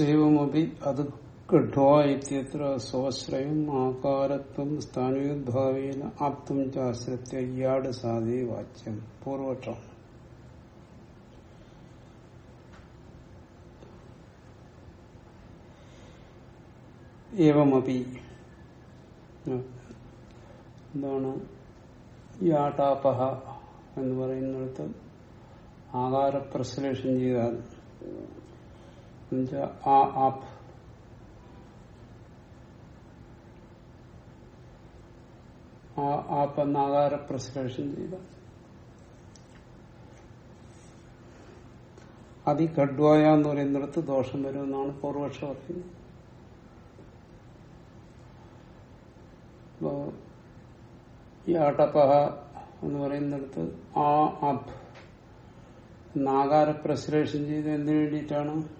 സേവമപി അത് ഗഡ്വാ ഇത്യത്ര സ്വാശ്രയം ആകാരത്വം സ്ഥാനീയഭാവേന ആപ്തം ചാശ്രത്യ ഇയാട് സാധി വാച്യം പൂർവക്ഷം ഏവമപി എന്താണ്? യാടാപഹ എന്ന് പറയുന്നിടത്ത് ആകാര പ്രശ്ലേഷം ചെയ്താൽ എന്നുവെച്ചാൽ ആപ്പ്. ആ ആപ്പ് എന്ന ആകാര പ്രശ്ലേഷം ചെയ്ത. അതി ഖഡ്വായ എന്ന് പറയുന്നിടത്ത് ദോഷം വരുമെന്നാണ് പൂർവക്ഷം പറയുന്നത്. ഈ ആട്ടപ്പഹ എന്ന് പറയുന്നിടത്ത് ആ അപ് നാഗാര പ്രശ്ലേഷം ചെയ്ത് എന്തിനു വേണ്ടിയിട്ടാണ്?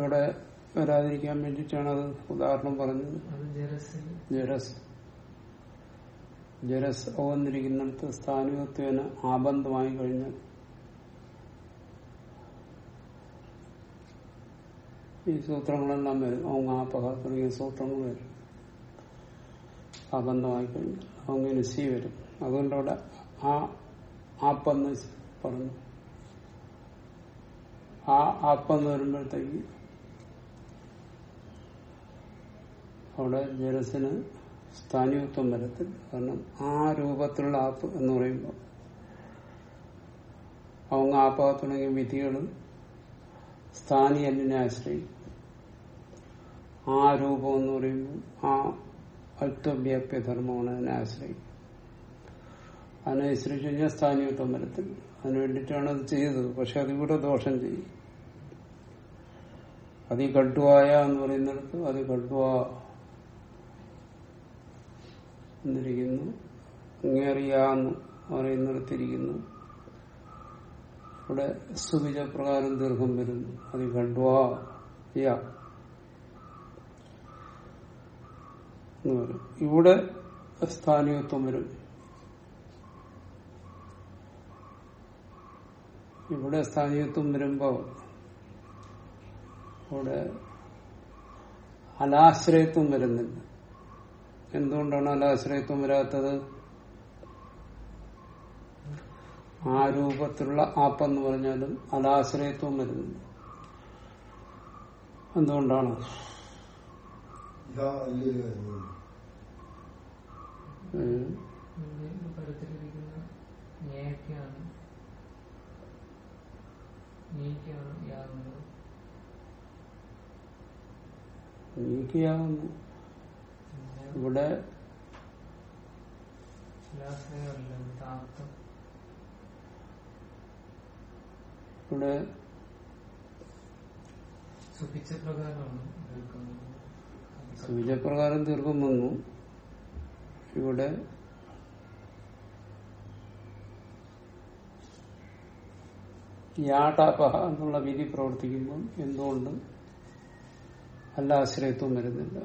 എവിടെ വരാതിരിക്കാൻ വേണ്ടിയിട്ടാണ് അത് ഉദാഹരണം പറഞ്ഞത്. ജരസ് ജരസ് ഓന്നിരിക്കുന്നിടത്ത് സ്ഥാനികത്വേന ആബന്ധമായി കഴിഞ്ഞ ഈ സൂത്രങ്ങളെല്ലാം വരും. ഔങ്ങാപഹ തുടങ്ങിയ സൂത്രങ്ങൾ വരും. ആബന്ധമായി കഴിഞ്ഞു അങ്ങനെ സി വരും. അതുകൊണ്ട് അവിടെ ആ ആപ്പെന്ന് പറഞ്ഞു. ആ ആപ്പെന്ന് വരുമ്പോഴത്തേക്ക് അവിടെ ജലസിന് സ്ഥാനീയത്വം വരത്തില്ല കാരണം ആ രൂപത്തിലുള്ള ആപ്പ് എന്ന് പറയുമ്പോൾ അവങ്ങ് ആപ്പാകത്തുണ്ടെങ്കിൽ വിധികൾ സ്ഥാനീയനെ ആശ്രയിക്കും. ആ രൂപം എന്ന് പറയുമ്പോൾ ആ അത്വവ്യാപ്യ ധർമ്മമാണ് അതിനെ ആശ്രയിക്കും. അതിനെ ആശ്രയിച്ചു കഴിഞ്ഞാൽ സ്ഥാനീയത്വം വരത്തില്ല അതിനു വേണ്ടിയിട്ടാണ് അത് ചെയ്തത്. പക്ഷെ അതിവിടെ ദോഷം ചെയ്യും. അതി കഡ്വായ എന്ന് പറയുന്നിടത്ത് അതി കഡ്വ എന്നിരിക്കുന്നു അങ്ങേറിയാന്ന് പറയുന്നിടത്തിരിക്കുന്നു ഇവിടെ സുവിജ പ്രകാരം ദീർഘം വരുന്നു. അത് ഖഡ്വാ ഇവിടെ സ്ഥാനീയത്വം വരും. ഇവിടെ സ്ഥാനീയത്വം വരുമ്പോ ഇവിടെ അനാശ്രയത്വം വരുന്നില്ല. എന്തുകൊണ്ടാണ് അലാശ്രയത്വം വരാത്തത്? ആ രൂപത്തിലുള്ള ആപ്പെന്ന് പറഞ്ഞാലും അലാശ്രയത്വം വരുന്നില്ല എന്തുകൊണ്ടാണ്? ഇതാ ഇവിടെ ഇവിടെ സൂചപ്രകാരം ദീർഘം വന്നു ഇവിടെ യാടാപഹ എന്നുള്ള വിധി പ്രവർത്തിക്കുമ്പോൾ എന്തുകൊണ്ട് അല്ല ആശ്രയത്വം വരുന്നില്ല.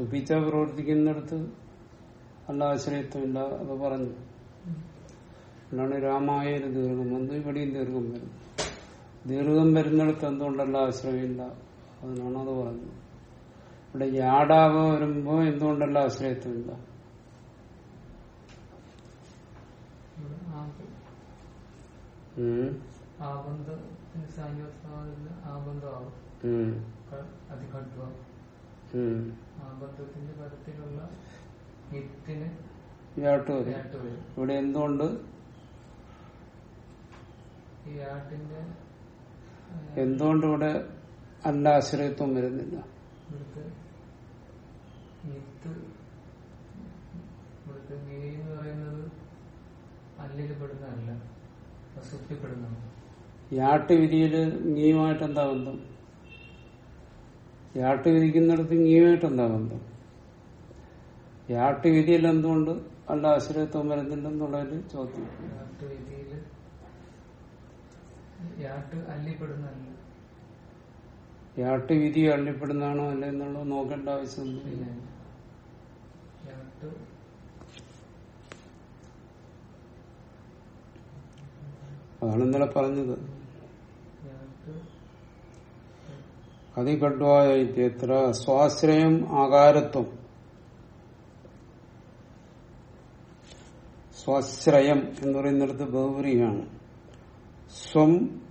സുഭിച്ച പ്രവർത്തിക്കുന്നിടത്ത് അല്ല ആശ്രയത്വമില്ല അത് പറഞ്ഞു. അതാണ് രാമായണ ദീർഘം വന്നു ഇവിടെയും ദീർഘം വരും ദീർഘം വരുന്നിടത്ത് എന്തുകൊണ്ടല്ല ആശ്രയമില്ല? അതിനാണ് അത് പറഞ്ഞത്. ഇവിടെ യാടാവ വരുമ്പോ എന്തുകൊണ്ടല്ല ആശ്രയത്വമില്ല? ഇവിടെ ആബ- ഉം. ആബന്ധത്തിന് സാന്യോത്സാഹത്തിന് ആബന്ധമാവും ഉം. അതികഠ്വ ഉം. ആബന്ധത്തിന്റെ പരത്തിലുള്ള ഹിത്തിന് യാട്ട് വരും. ഇവിടെ എന്തുകൊണ്ട്? എന്തുകൊണ്ട് ഇവിടെ അല്ല ആശ്രയത്വം വരുന്നില്ല യാട്ട് വിധിയിൽ നീയുമായിട്ട് എന്താ ബന്ധം? യാട്ട് വിധിക്കുന്നിടത്ത് നീയുമായിട്ട് എന്താ ബന്ധം? യാട്ട് വിധിയിൽ എന്തുകൊണ്ട് അല്ല ആശ്രയത്വം വരുന്നില്ലെന്നുള്ളൊരു ചോദ്യം. യാട്ട് വിധി അള്ളിപ്പെടുന്നതാണോ അല്ല എന്നുള്ളത് നോക്കേണ്ട ആവശ്യമൊന്നുമില്ല യാട്ട് അതാണ് ഇന്നലെ പറഞ്ഞത് യാട്ട് അതികഡ്വായ ഇത്യത്ര സ്വാശ്രയം ആകാരത്വം. സ്വാശ്രയം എന്ന് പറയുന്നിടത്ത് ബഹുവരിയാണ് സ്വം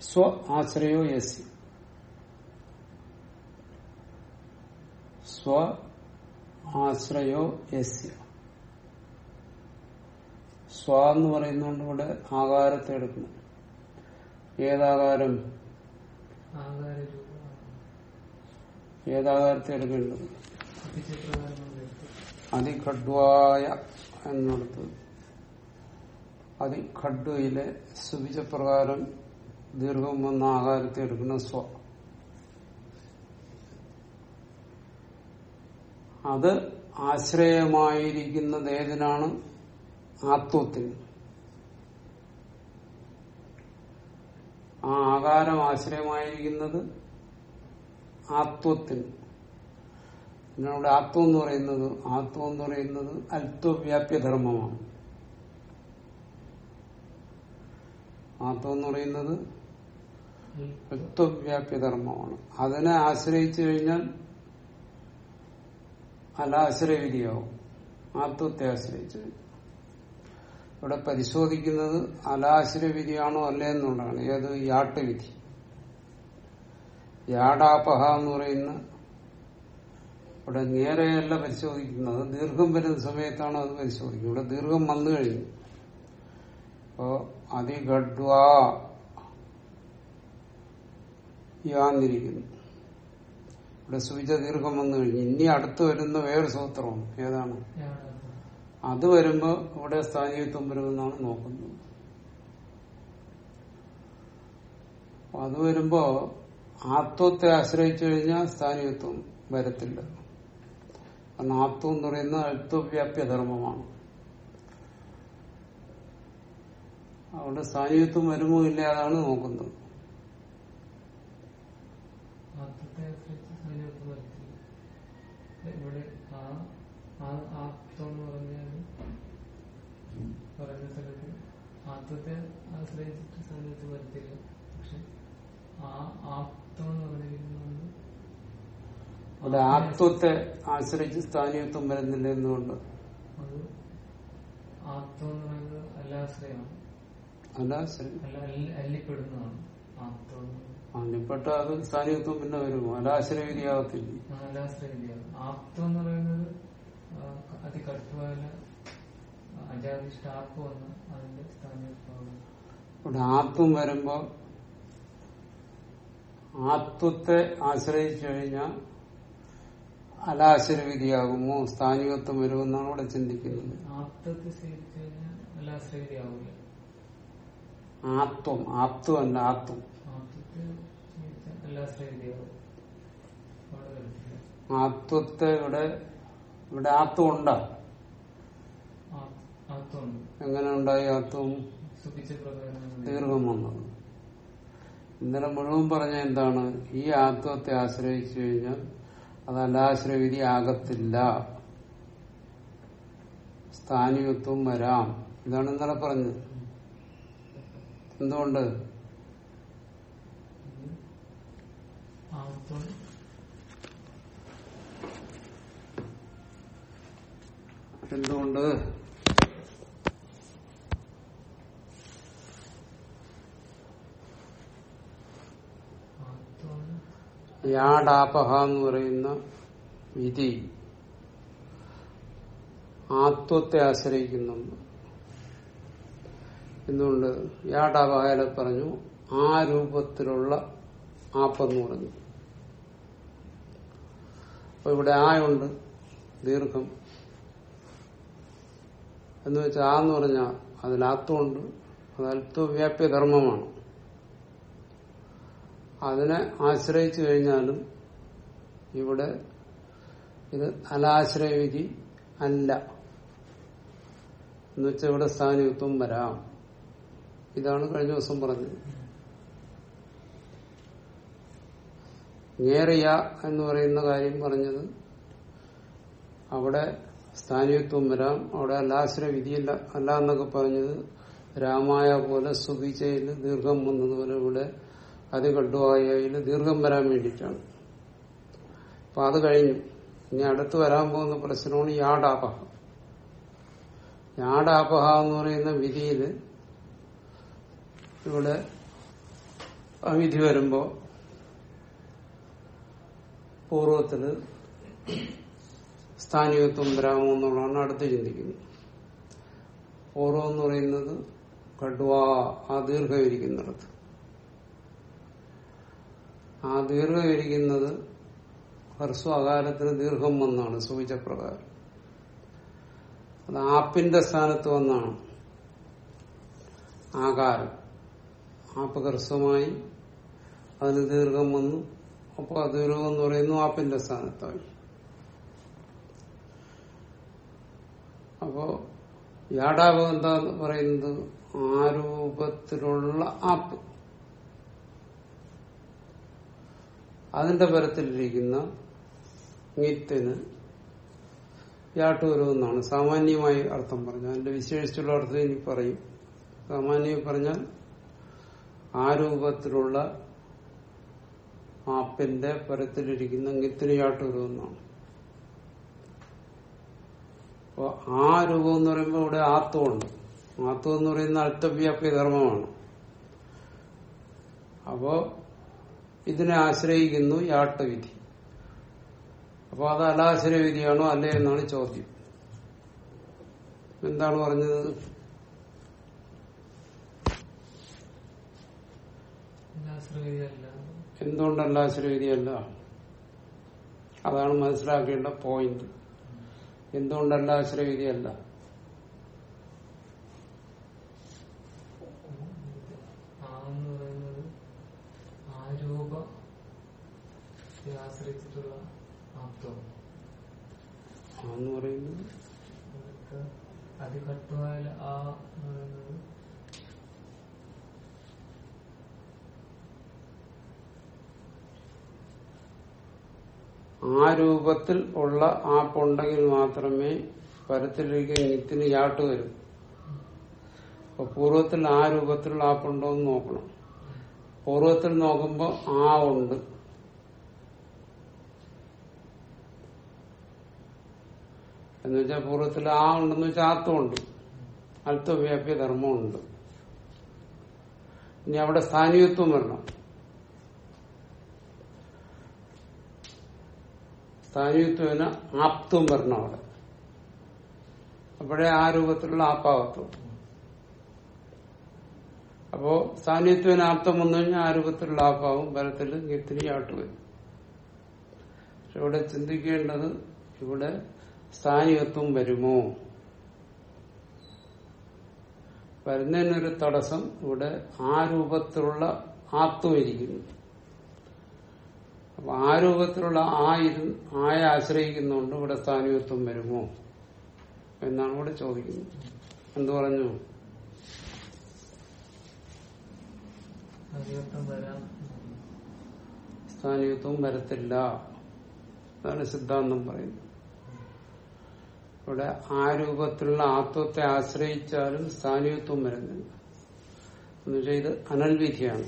സ്വ ആശ്രയോ യസ്. സ്വ ആശ്രയോ യസ്. സ്വ എന്ന് പറയുന്നതുകൊണ്ട് ഇവിടെ ആകാരത്തെ എടുക്കണം ഏതാകാരം? ഏതാകാരത്തെ എടുക്കേണ്ടത് അതിഖഡ്വായ എന്നിടത്ത് അതിഖഡ്വയിലെ സുവിചപ്രകാരം ദീർഘം വന്ന ആകാരത്തെ എടുക്കുന്ന സ്വ. അത് ആശ്രയമായിരിക്കുന്നത് ഏതിനാണ്? ആത്വത്തിന് ആ ആകാരം ആശ്രയമായിരിക്കുന്നത് ആത്വത്തിന്. പിന്നെ ആത്വം എന്ന് പറയുന്നത് ആത്വം എന്ന് പറയുന്നത് അല്പവ്യാപ്യധർമ്മമാണ് ആത്വം എന്ന് പറയുന്നത് അല്പവ്യാപ്യധർമ്മമാണ് അതിനെ ആശ്രയിച്ചു കഴിഞ്ഞാൽ അലാശ്രയവിധിയാവും. ആത്വത്തെ ആശ്രയിച്ചു കഴിഞ്ഞാൽ. ഇവിടെ പരിശോധിക്കുന്നത് അലാശ്രയവിധിയാണോ അല്ലേ എന്നുള്ളതാണ് ഏത് യാട്ട് വിധി യാടാപഹ എന്ന് പറയുന്ന ഇവിടെ നേരെയല്ല പരിശോധിക്കുന്നത്. ദീർഘം വരുന്ന സമയത്താണ് അത് പരിശോധിക്കുന്നത്. ഇവിടെ ദീർഘം വന്നു കഴിഞ്ഞു. അപ്പോ അതിഗഡ്വാ യാന്നിരിക്കുന്നു. ഇവിടെ സുവിജ ദീർഘം വന്നു കഴിഞ്ഞു. ഇനി അടുത്ത് വരുന്ന വേറെ സൂത്രമാണ് ഏതാണ്? അത് വരുമ്പോ ഇവിടെ സ്ഥാനീയത്വം വരുമെന്നാണ് നോക്കുന്നത്. അത് വരുമ്പോ ആത്വത്തെ ആശ്രയിച്ചു കഴിഞ്ഞാൽ സ്ഥാനീയത്വം വരത്തില്ല. കാരണം ആത്വം എന്ന് പറയുന്ന അത്വവ്യാപ്യ ധർമ്മമാണ്. അവിടെ സ്ഥാനീയത്വം വരുമോ ഇല്ല അതാണ് നോക്കുന്നത്. ആത്വത്തെ എന്ന് പറയുന്ന സ്ഥലത്ത് ആത്മത്തെ ആശ്രയിച്ചിട്ട് സൈന്യത്ത് വരത്തില്ല. പക്ഷെ ആ ആപ്തം എന്ന് പറഞ്ഞിരിക്കുന്നത് അവിടെ ആത്വത്തെ ആശ്രയിച്ച് സ്ഥാനീയത്വം വരുന്നില്ല എന്നുകൊണ്ട്. അത് ആത്മം എന്ന് പറയുന്നത് അല്ലാശ്രയമാണ്. അല്ല ശരി. അല്ല അല്ലി- അല്ലിപ്പെടുന്നതാണ് ആത്മം എന്ന് അത് സ്ഥാനീയത്വം പിന്നെ വരുമോ അലാശ്രയവിധിയാകത്തില്ല അലാശ്രയവിധിയാകും ആപ്തം എന്ന് പറയുന്നത് അതികടുത്തമായ അജാതിഷ്ഠ ആപ്പ് വന്ന് അതിന്റെ സ്ഥാനീയത്വമാണ് ഇവിടെ ആത്വം വരുമ്പോ ആത്വത്തെ ആശ്രയിച്ചു കഴിഞ്ഞാൽ അലാശ്രവിധിയാകുമോ സ്ഥാനികത്വം വരുമെന്നാണ് ഇവിടെ ചിന്തിക്കുന്നത്. ആത്വം ആപ്തു അല്ല ആത്വം ആത്വത്തെ ഇവിടെ ഇവിടെ ആത്വം ഉണ്ടാ? ആ- ആത്മമുണ്ട് എങ്ങനെ ഉണ്ടായി ആത്വം ദീർഘം വന്നത് ഇന്നലെ മുഴുവൻ പറഞ്ഞ എന്താണ്? ഈ ആത്വത്തെ ആശ്രയിച്ചു കഴിഞ്ഞാൽ അത് അലാശ്രയവിധി ആകത്തില്ല. സ്ഥാനികത്വം വരാം. ഇതാണ് ഇന്നലെ പറഞ്ഞത്. എന്തുകൊണ്ട്? എന്തുകൊണ്ട് ആത്മം യാടാപഹ എന്ന് പറയുന്ന വിധി ആത്വത്തെ ആശ്രയിക്കുന്നുണ്ട്. എന്തുകൊണ്ട്? യാടാവായാലെ പറഞ്ഞു ആ രൂപത്തിലുള്ള ആപ്പെന്ന് പറഞ്ഞു. അപ്പൊ ഇവിടെ ആയുണ്ട് ദീർഘം. എന്ന് വെച്ചാൽ ആ എന്ന് പറഞ്ഞാൽ അതിൽ ആത്വമുണ്ട് അത് അത്വവ്യാപ്യ ധർമ്മമാണ് അതിനെ ആശ്രയിച്ചു കഴിഞ്ഞാലും ഇവിടെ ഇത് അലാശ്രയ വിധി അല്ല എന്നുവെച്ചാൽ ഇവിടെ സ്ഥാനയുത്വം വരാം. ഇതാണ് കഴിഞ്ഞ ദിവസം പറഞ്ഞത്. നേറിയ എന്ന് പറയുന്ന കാര്യം പറഞ്ഞത് അവിടെ സ്ഥാനീയത്വം വരാം അവിടെ അല്ലാശ്ര വിധിയില്ല അല്ല എന്നൊക്കെ പറഞ്ഞത് രാമായ പോലെ സുഖിച്ചയിൽ ദീർഘം വന്നതുപോലെ ഇവിടെ അതികണ്ടുവായയിൽ ദീർഘം വരാൻ വേണ്ടിയിട്ടാണ്. അപ്പൊ അത് കഴിഞ്ഞു. ഇനി അടുത്ത് വരാൻ പോകുന്ന പ്രശ്നമാണ് യാഡാപഹ. യാഡാപഹ എന്ന് പറയുന്ന വിധിയിൽ ഇവിടെ അവിധി വരുമ്പോ പൂർവത്തിൽ സ്ഥാനീയത്വം വരാമോ എന്നുള്ളതാണ് അടുത്ത് ചിന്തിക്കുന്നത്. പൂർവം എന്ന് പറയുന്നത് കടുവ ആ ദീർഘം ഇരിക്കുന്നിടത്ത്. ആ ദീർഘം ഇരിക്കുന്നത് അകാലത്തിന് ദീർഘം വന്നാണ് സൂചിച്ച പ്രകാരം അത് ആപ്പിന്റെ സ്ഥാനത്ത് വന്നാണ്. ആകാരം. ആപ്പ് ഹർസ്വമായി അതിന് ദീർഘം വന്നു. അപ്പൊ ആ ദീർഘം എന്ന് പറയുന്നു ആപ്പിന്റെ സ്ഥാനത്തായി. അപ്പോ യാടാവ് എന്താ പറയുന്നത്? ആരൂപത്തിലുള്ള രൂപത്തിലുള്ള ആപ്പ്. അതിന്റെ പരത്തിലിരിക്കുന്ന മിത്തിന് യാട്ടുവരുമെന്നാണ് സാമാന്യമായി അർത്ഥം പറഞ്ഞു അതിന്റെ വിശേഷിച്ചുള്ള അർത്ഥം ഇനി പറയും. സാമാന്യമായി പറഞ്ഞാൽ ആ രൂപത്തിലുള്ള ആപ്പിന്റെ പരത്തിലിരിക്കുന്ന ഗിത്തിന് എന്നാണ് അപ്പൊ ആ രൂപം എന്ന് പറയുമ്പോൾ ഇവിടെ ആത്വമുണ്ട്. ആത്വം എന്ന് പറയുന്ന അർത്ഥവ്യാപ്യ ധർമ്മമാണ് അപ്പോ ഇതിനെ ആശ്രയിക്കുന്നു യാട്ടവിധി. അപ്പൊ അത് അലാശ്രയ വിധിയാണോ അല്ലേ എന്നാണ് ചോദ്യം. എന്താണ് പറഞ്ഞത്? എന്തുകൊണ്ട് എന്തുകൊണ്ടല്ല ആശ്രയ വിധിയല്ല അതാണ് മനസ്സിലാക്കേണ്ട പോയിന്റ് എന്തുകൊണ്ടല്ല ആശ്രയ വിധിയല്ല ആ എന്ന് പറയുന്നത് ആ രൂപ ആശ്രയിച്ചിട്ടുള്ള ആപ്തം ആ എന്ന് പറയുന്നത് അതികട്ടുവായ ആ എന്ന് പറയുന്നത് ആ രൂപത്തിൽ ഉള്ള ആപ്പുണ്ടെങ്കിൽ മാത്രമേ പരത്തിലേക്ക് നിത്തിന് ചാട്ട് വരും. അപ്പൊ പൂർവത്തിൽ ആ രൂപത്തിലുള്ള ആപ്പുണ്ടോ എന്ന് നോക്കണം. പൂർവത്തിൽ നോക്കുമ്പോൾ ആ ഉണ്ട്. എന്ന് വെച്ചാൽ പൂർവത്തിൽ ആ ഉണ്ടെന്ന് വെച്ചാൽ ആത്വമുണ്ട് അല്പവ്യാപ്യ ധർമ്മമുണ്ട്. ഇനി അവിടെ സ്ഥാനീയത്വം വരണം. സ്ഥാനീയത്വന ആപ്തം വരണം അവിടെ. അപ്പോഴേ ആ രൂപത്തിലുള്ള ആപ്പാവത്വം. അപ്പോ സാന്നിധ്യത്തിന് ആപ്തം വന്നു കഴിഞ്ഞാൽ ആ രൂപത്തിലുള്ള ആപ്പാവും ബലത്തിൽ ഗത്തിന് ആട്ടുവരും വരും. പക്ഷെ ഇവിടെ ചിന്തിക്കേണ്ടത് ഇവിടെ സ്ഥാനീയത്വം വരുമോ? വരുന്നതിനൊരു തടസ്സം ഇവിടെ ആ രൂപത്തിലുള്ള ആത്വം ഇരിക്കുന്നു അപ്പൊ ആ രൂപത്തിലുള്ള ആ ഇരു ആയെ ആശ്രയിക്കുന്നുണ്ട് ഇവിടെ സ്ഥാനീയത്വം വരുമോ എന്നാണ് ഇവിടെ ചോദിക്കുന്നത്. എന്തു പറഞ്ഞു? സ്ഥാനികത്വം വരത്തില്ല. അതാണ് സിദ്ധാന്തം പറയുന്നത്. ഇവിടെ ആ രൂപത്തിലുള്ള ആത്വത്തെ ആശ്രയിച്ചാലും സ്ഥാനീയത്വം വരുന്നില്ല. എന്നുവെച്ചാൽ ഇത് അനൽവിധിയാണ്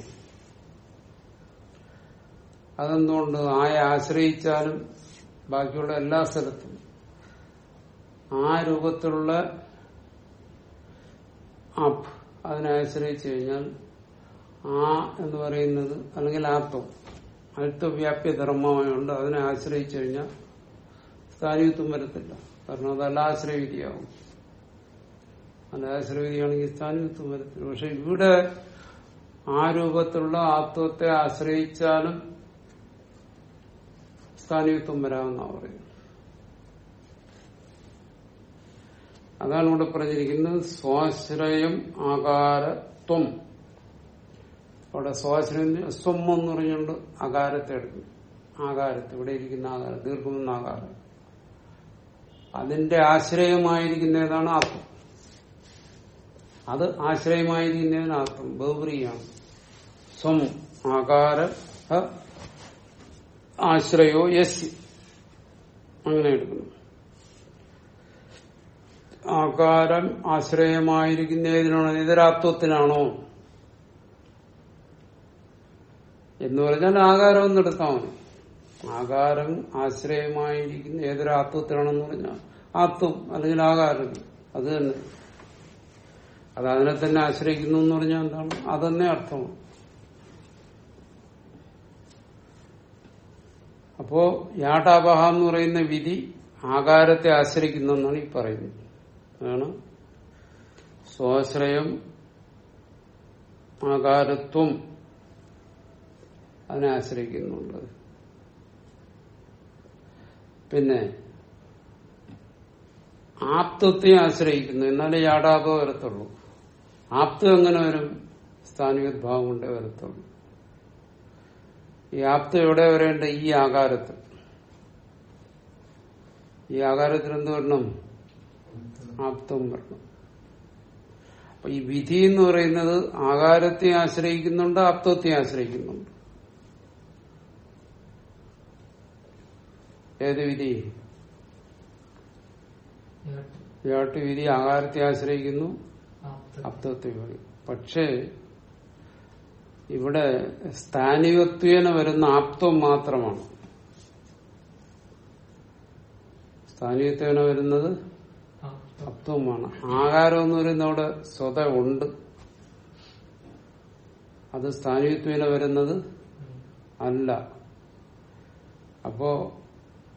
അതെന്തുകൊണ്ട് ആയെ ആശ്രയിച്ചാലും ബാക്കിയുള്ള എല്ലാ സ്ഥലത്തും ആ രൂപത്തിലുള്ള അപ് അതിനെ ആശ്രയിച്ചു കഴിഞ്ഞാൽ ആ എന്ന് പറയുന്നത് അല്ലെങ്കിൽ ആത്വം അത്വവ്യാപ്യ ധർമ്മമായുണ്ട് അതിനെ ആശ്രയിച്ചു കഴിഞ്ഞാൽ സ്ഥാനീയത്വം വരത്തില്ല. കാരണം അതല്ല ആശ്രയവിധിയാവും അല്ല ആശ്രയവിധിയാണെങ്കിൽ സ്ഥാനീയത്വം വരത്തില്ല. പക്ഷെ ഇവിടെ ആ രൂപത്തിലുള്ള ആത്വത്തെ ആശ്രയിച്ചാലും സ്ഥാനീയത്വം വരാമെന്നാ പറയുന്നത്. അതാണ് ഇവിടെ പറഞ്ഞിരിക്കുന്നത് സ്വാശ്രയം ആകാരത്വം. അവിടെ സ്വാശ്രയം സ്വം എന്ന് പറഞ്ഞുകൊണ്ട് അകാരത്തെ എടുക്കും ആകാരത്തെ ഇവിടെ ഇരിക്കുന്ന ആകാരം ദീർഘമെന്ന ആകാരം. അതിന്റെ ആശ്രയമായിരിക്കുന്ന ഏതാണ് ആത്മം. അത് ആശ്രയമായിരിക്കുന്നതിന് ആത്മം ബഹുപ്രിയാണ് സ്വം ആകാര ആശ്രയോ യസ് അങ്ങനെ എടുക്കുന്നു. ആകാരം ആശ്രയമായിരിക്കുന്നതിനാണോ ഇതരാത്വത്തിനാണോ എന്ന് പറഞ്ഞാൽ ആകാരം ഒന്നെടുക്കാമോ ആകാരം ആശ്രയമായിരിക്കുന്ന ഏതൊരു ആത്വത്തിലാണെന്ന് പറഞ്ഞാൽ ആത്വം അല്ലെങ്കിൽ ആകാരം. അത് തന്നെ. അത് അതിനെ തന്നെ ആശ്രയിക്കുന്നു എന്ന് പറഞ്ഞാൽ എന്താണ്? അതന്നെ അർത്ഥമാണ് അപ്പോ യാടാപഹ എന്ന് പറയുന്ന വിധി ആകാരത്തെ ആശ്രയിക്കുന്നു എന്നാണ് ഈ പറയുന്നത്. അതാണ് സ്വാശ്രയം ആകാരത്വം അതിനെ ആശ്രയിക്കുന്നുണ്ട് പിന്നെ ആപ്തത്തെ ആശ്രയിക്കുന്നു. എന്നാലേ യാടാപോ വരത്തുള്ളൂ. ആപ്തം എങ്ങനെ വരും? സ്ഥാനികോദ്ഭാവം കൊണ്ടേ വരത്തുള്ളൂ. ഈ ആപ്തം എവിടെ വരേണ്ട? ഈ ആകാരത്തിൽ. ഈ ആകാരത്തിൽ എന്ത് വരണം? ആപ്തവും വരണം. അപ്പൊ ഈ വിധി എന്ന് പറയുന്നത് ആകാരത്തെ ആശ്രയിക്കുന്നുണ്ട് ആപ്തത്തെ ആശ്രയിക്കുന്നുണ്ട്. ഏത് വിധി? വ്യാട്ട് വിധി? ആകാരത്തെ ആശ്രയിക്കുന്നു. അബ്ദത്തെ പക്ഷേ ഇവിടെ സ്ഥാനികത്വേന വരുന്ന ആപ്തം മാത്രമാണ്. സ്ഥാനികത്വേന വരുന്നത് അപ്തവുമാണ് ആകാരം എന്ന് പറയുന്ന അവിടെ സ്വത ഉണ്ട്. അത് സ്ഥാനികത്വേന വരുന്നത് അല്ല. അപ്പോ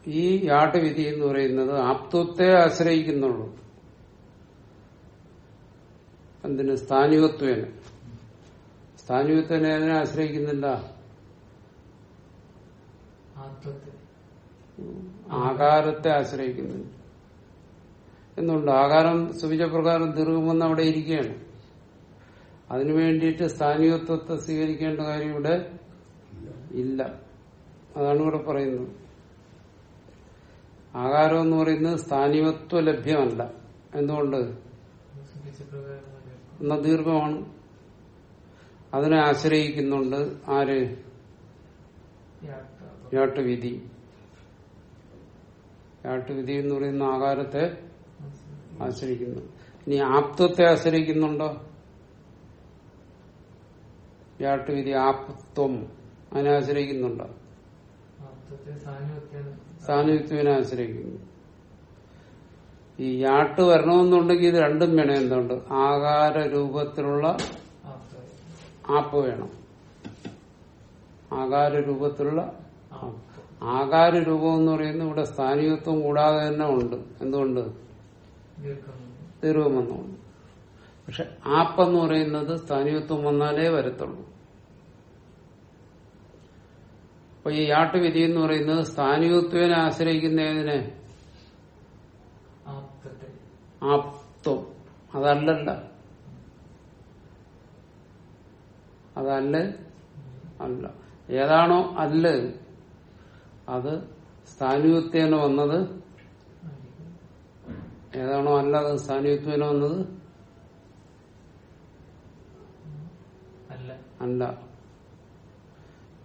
ഈ യാട്ടുവിധി എന്ന് പറയുന്നത് ആപ്തത്തെ ആശ്രയിക്കുന്നുള്ളൂ. എന്തിന്? സ്ഥാനികത്വേന. സ്ഥാനികത്വനെ അതിനെ ആശ്രയിക്കുന്നില്ല. ആകാരത്തെ ആശ്രയിക്കുന്നുണ്ട് എന്നുണ്ട് ആകാരം സുവിചപ്രകാരം തീർക്കുമെന്ന് അവിടെ ഇരിക്കുകയാണ്. അതിനു വേണ്ടിയിട്ട് സ്ഥാനികത്വത്തെ സ്വീകരിക്കേണ്ട കാര്യം ഇവിടെ ഇല്ല. അതാണ് ഇവിടെ പറയുന്നത്. ആകാരം എന്ന് പറയുന്നത് സ്ഥാനീയത്വ ലഭ്യമല്ല. എന്തുകൊണ്ട്? എന്ന ദീർഘമാണ്. അതിനെ ആശ്രയിക്കുന്നുണ്ട് ആര്? യാട്ടുവിധി. യാട്ടുവിധി എന്ന് പറയുന്ന ആകാരത്തെ ആശ്രയിക്കുന്നു. ഇനി ആപ്തത്തെ ആശ്രയിക്കുന്നുണ്ടോ? യാട്ടുവിധി ആപ്തം അതിനെ ആശ്രയിക്കുന്നുണ്ടോ? സാന്നിധ്യത്തിനെ ആശ്രയിക്കുന്നു. ഈ യാട്ട് വരണമെന്നുണ്ടെങ്കിൽ ഇത് രണ്ടും വേണം. എന്തുണ്ട് ആകാര രൂപത്തിലുള്ള ആപ്പ് വേണം. ആകാര രൂപത്തിലുള്ള ആകാര രൂപം എന്ന് പറയുന്നത് ഇവിടെ സ്ഥാനികത്വം കൂടാതെ തന്നെ ഉണ്ട്. എന്തുകൊണ്ട്? ദീർഘം വന്നുകൊണ്ട് പക്ഷെ ആപ്പെന്ന് പറയുന്നത് സ്ഥാനികത്വം വന്നാലേ വരത്തുള്ളൂ. അപ്പൊ ഈ യാട്ടുവിധി എന്ന് പറയുന്നത് സ്ഥാനികത്വനെ ആശ്രയിക്കുന്ന ഏതിനെ ആപ്തം. അതല്ലല്ല. അതല്ല അല്ല. ഏതാണോ അല്ല അത് സ്ഥാനികത്വേന വന്നത്. ഏതാണോ അല്ല അത് സ്ഥാനികത്വേന വന്നത്? അല്ല.